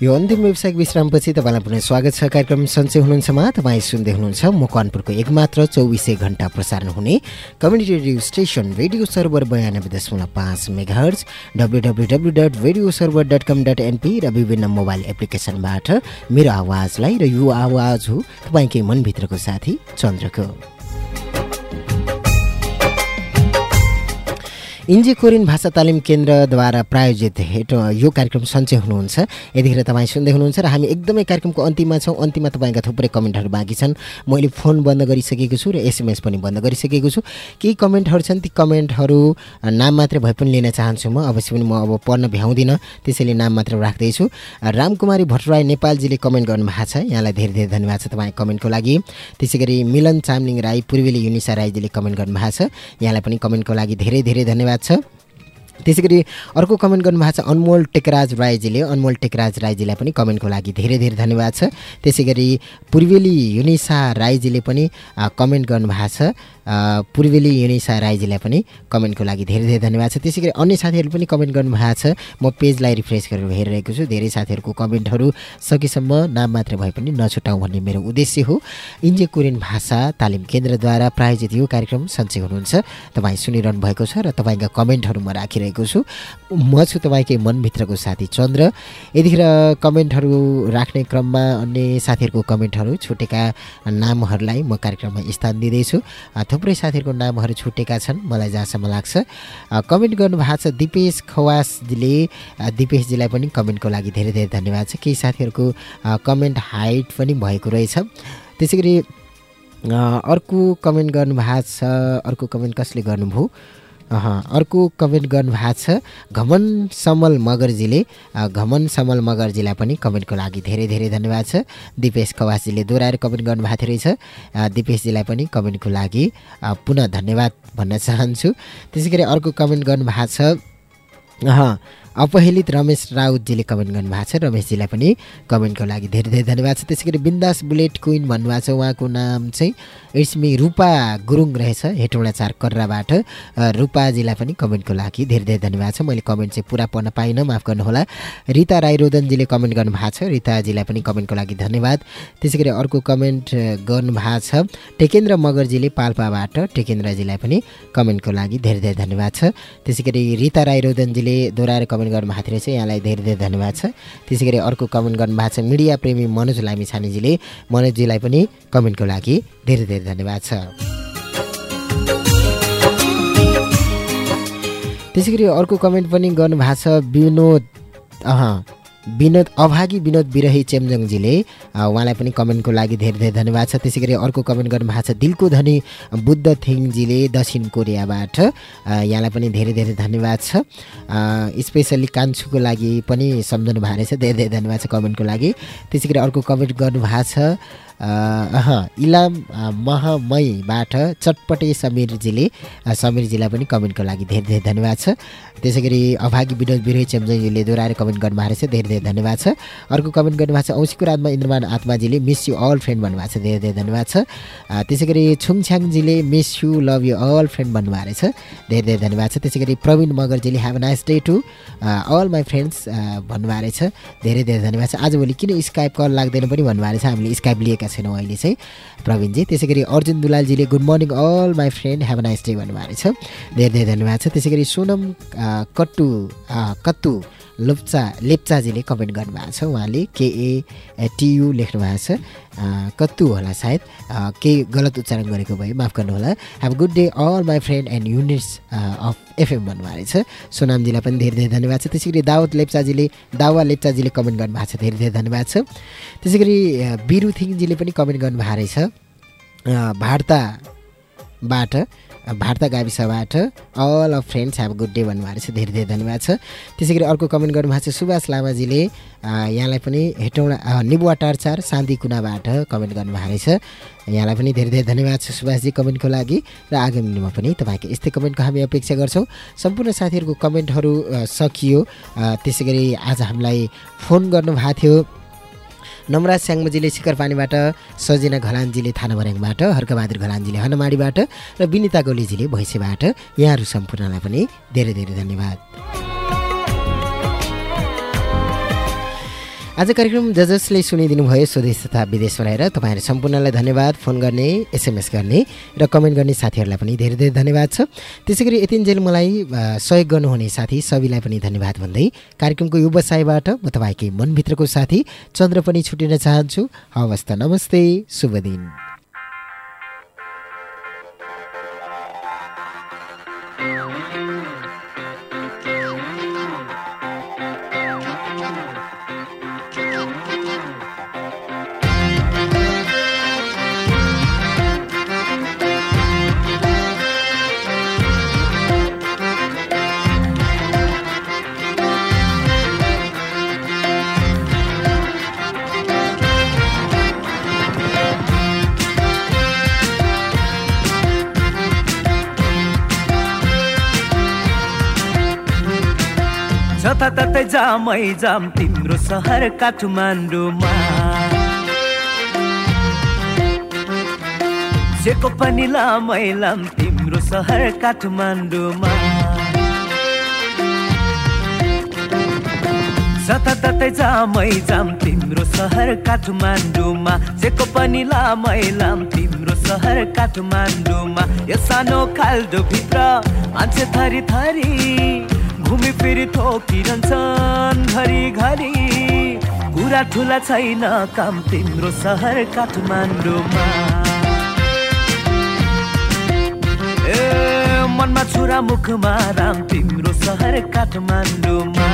यो अन्तिम व्यावसायिक विश्रामपछि तपाईँलाई पुनः स्वागत छ कार्यक्रम सन्चै हुनुहुन्छमा तपाईँ सुन्दै हुनुहुन्छ मकवानपुरको एकमात्र चौबिसै घन्टा प्रसारण हुने community radio station radio server बयानब्बे दशमलव पाँच megahertz W W W dot radio server dot com dot NP र विभिन्न मोबाइल एप्लिकेसनबाट मेरो आवाजलाई र यो आवाज हो तपाईँकै मनभित्रको साथी चन्द्रको। इन्जी कोरियन भाषा तालिम केन्द्रद्वारा प्रायोजित हेट यो कार्यक्रम सन्चै हुनुहुन्छ। यतिखेर तपाईँ सुन्दै हुनुहुन्छ र हामी एकदमै कार्यक्रमको अन्तिममा छौँ। अन्तिममा तपाईँका थुप्रै कमेन्टहरू बाँकी छन्। मैले फोन बन्द गरिसकेको छु र एसएमएस पनि बन्द गरिसकेको छु। केही कमेन्टहरू छन्? ती कमेन्टहरू नाम मात्रै भए पनि लिन चाहन्छु म। अवश्य पनि म अब पढ्न भ्याउँदिनँ। त्यसैले नाम मात्र राख्दैछु। रामकुमारी भट्टराई नेपालजीले कमेन्ट गर्नुभएको छ। यहाँलाई धेरै धेरै धन्यवाद छ तपाईँ कमेन्टको लागि। त्यसै गरी मिलन चामलिङ राई पूर्वेली युनिसा राईजीले कमेन्ट गर्नुभएको छ। यहाँलाई पनि कमेन्टको लागि धेरै धेरै धन्यवाद। छ? त्यसै गरी अर्को कमेन्ट गर्नुभएको छ अनमोल टेकराज राईजीले अनमोल टेकराज राईजीलाई पनि कमेन्टको लागि धेरै धेरै धन्यवाद छ। त्यसै गरी पूर्वेली युनिसा राईजीले पनि कमेन्ट गर्नुभएको छ। पूर्वेली युनिसा राईजीलाई पनि कमेन्टको लागि धेरै धेरै धन्यवाद छ। त्यसै गरी अन्य साथीहरूले पनि कमेन्ट गर्नुभएको छ। म पेजलाई रिफ्रेस गरेर हेरिरहेको छु। धेरै साथीहरूको कमेन्टहरू सकेसम्म नाम मात्र भए पनि नछुटाउँ भन्ने मेरो उद्देश्य हो। इन्डिया कोरियन भाषा तालिम केन्द्रद्वारा प्रायोजित यो कार्यक्रम सन्चै हुनुहुन्छ। तपाईँ सुनिरहनु भएको छ र तपाईँका कमेन्टहरू म राखिरहेको छु। म छु तपाईँकै मनभित्रको साथी चन्द्र। यतिखेर कमेन्टहरू राख्ने क्रममा अन्य साथीहरूको कमेन्टहरू छुटेका नामहरूलाई म कार्यक्रममा स्थान दिँदैछु। थुप्रै साथीहरूको नामहरू छुटेका छन् मलाई जहाँसम्म लाग्छ। कमेन्ट गर्नुभएको छ दिपेश खवासजीले दिपेशजीलाई पनि कमेन्टको लागि धेरै धेरै धन्यवाद छ। केही साथीहरूको कमेन्ट हाइट पनि भएको रहेछ। त्यसै अर्को कमेन्ट गर्नुभएको छ अर्को कमेन्ट कसले गर्नुभयो? अर्को कमेन्ट गर्नुभएको छ घमन समल मगरजीले घमन समल मगरजीलाई पनि कमेन्टको लागि धेरै धेरै धन्यवाद छ। दिपेश खवासजीले दोहोऱ्याएर कमेन्ट गर्नुभएको रहेछ। दिपेशजीलाई पनि कमेन्टको लागि पुनः धन्यवाद भन्न चाहन्छु। त्यसै गरी अर्को कमेन्ट गर्नुभएको छ अपहेलित रमेश राउतजीले कमेन्ट गर्नुभएको छ। रमेशजीलाई पनि कमेन्टको लागि धेरै धेरै धन्यवाद छ। त्यसै गरी बिन्दास बुलेट क्विन भन्नुभएको छ उहाँको नाम चाहिँ इट्समी रूपा गुरुङ रहेछ हेटौँडा चार कर्राबाट। रूपाजीलाई पनि कमेन्टको लागि धेरै धेरै धन्यवाद छ। मैले कमेन्ट चाहिँ पुरा पढ्न पाइनँ माफ गर्नुहोला। रिता राईरोदनजीले कमेन्ट गर्नुभएको छ। रिताजीलाई पनि कमेन्टको लागि धन्यवाद। त्यसै गरी अर्को कमेन्ट गर्नुभएको छ। टेकेन्द्र मगरजीले पाल्पाबाट टेकेन्द्रजीलाई पनि कमेन्टको लागि धेरै धेरै धन्यवाद छ। त्यसै गरी रिता राईरोदनजीले दोहोऱ्याएर कमेन्ट गर्नुभएको थियो रहेछ। यहाँलाई धेरै धेरै धन्यवाद छ। त्यसै गरी अर्को कमेन्ट गर्नुभएको छ। मिडिया प्रेमी मनोज लामी छानेजीले मनोजजीलाई पनि कमेन्टको लागि धेरै धेरै धन्यवाद छ। त्यसै गरी अर्को कमेन्ट पनि गर्नुभएको छ विनोद अह विनोद अभागी विनोद बिरही चेम्जङजीले उहाँलाई पनि कमेन्टको लागि धेरै धेरै धन्यवाद छ। त्यसै गरी अर्को कमेन्ट गर्नुभएको छ दिलको धनी बुद्ध थिङजीले दक्षिण कोरियाबाट यहाँलाई पनि धेरै धेरै धन्यवाद छ। स्पेसल्ली कान्छुको लागि पनि सम्झनु भएको रहेछ धेरै धेरै धन्यवाद छ कमेन्टको लागि। त्यसै अर्को कमेन्ट गर्नुभएको छ इलाम अ, महमईबाट चटपटे समीरजीले समीरजीलाई पनि कमेन्टको लागि धेरै धेरै धन्यवाद छ त्यसै गरी अभागी विनोद बिरही चेम्जङजीले दोहोऱ्याएर कमेन्ट गर्नुभएको रहेछ धेरै धेरै धन्यवाद छ अर्को कमेन्ट गर्नुभएको छ औँसीको रातमा इन्द्रमान आत्माजीले मिस यु अल फ्रेन्ड भन्नुभएको छ धेरै धेरै धन्यवाद छ त्यसै गरी छुङछ्याङजीले miss you love you all friend भन्नुभएको रहेछ धेरै धेरै धन्यवाद छ त्यसै गरी Praveen मगरजीले have a nice day to all my friends भन्नुभएको रहेछ धेरै धेरै धन्यवाद छ आजभोलि किन स्काइप कल लाग्दैन पनि भन्नुभएको रहेछ हामीले स्काइप लिएका छैनौँ अहिले चाहिँ। प्रवीणजी त्यसै गरी Arjun दुलालजीले good morning all my friend have a nice day भन्नुभएको रहेछ धेरै धेरै धन्यवाद छ। त्यसै गरी सोनम कट्टु कत्तु लेप्चा लेप्चाजीले कमेन्ट गर्नुभएको छ उहाँले केए टियु लेख्नु भएको छ। कत्तु होला सायद। केही गलत उच्चारण गरेको भए माफ गर्नुहोला। Have good day all my friend and units of FM भन्नुभएको रहेछ सोनामजीलाई पनि धेरै धेरै धन्यवाद छ। त्यसै गरी दावत लेप्चाजीले दावा लेप्चाजीले कमेन्ट गर्नुभएको छ। धेरै धेरै धन्यवाद छ। त्यसै गरी बिरु थिङजीले पनि कमेन्ट गर्नुभएको रहेछ। भार्ताबाट Bharta गाविसबाट all of friends have good day भन्नुभएको छ। धेरै धेरै धन्यवाद छ। त्यसै गरी अर्को कमेन्ट गर्नुभएको छ सुभाष लामाजीले यहाँलाई पनि हेटौँडा निबुवा टारचार शान्ति कुनाबाट कमेन्ट गर्नुभएको रहेछ यहाँलाई पनि धेरै धेरै धन्यवाद छ सुभाषजी कमेन्टको लागि। र आगामी दिनमा पनि तपाईँको यस्तै कमेन्टको हामी अपेक्षा गर्छौँ। सम्पूर्ण साथीहरूको कमेन्टहरू सकियो। त्यसै आज हामीलाई फोन गर्नुभएको थियो। नमराज स्याङ्मजीले शिखरपानीबाट सजिना घलानजीले थानाभर्याङबाट हर्कबहादुर घलानजीले हनमाडीबाट र विनिता गोलीजीले भैँसेबाट यहाँहरू सम्पूर्णलाई पनि धेरै धेरै धन्यवाद। आज कार्यक्रम ज जसले सुनिदिनु भयो स्वदेश तथा विदेशमा रहेर तपाईँहरू सम्पूर्णलाई धन्यवाद फोन गर्ने एसएमएस गर्ने र कमेन्ट गर्ने साथीहरूलाई पनि धेरै धेरै धन्यवाद छ। त्यसै गरी यतिन्जेल मलाई सहयोग गर्नुहुने साथी सबैलाई पनि धन्यवाद भन्दै कार्यक्रमको व्यवसायबाट म तपाईँकै मनभित्रको साथी चन्द्र पनि छुटिन चाहन्छु। हवस् त नमस्ते शुभ दिन। जताततै जामै जाम तिम्रो सहर काठमाडौँमा। जेको पनि लामै लाम तिम्रो सहर काठमाडौँमा। जताततै जामै जाम तिम्रो सहर काठमाडौँमा। जेको पनि लामै लाम तिम्रो सहर काठमाडौँमा। यो सानो खाल्डो भित्र मान्छे थरी थरी घुमी फिरी थोकिरहन्छन् घरि घरि कुरा ठुला छैन काम तिम्रो सहर काठमाडौँमा। ए मनमा छुरा मुखमा राम तिम्रो सहर काठमाडौँमा।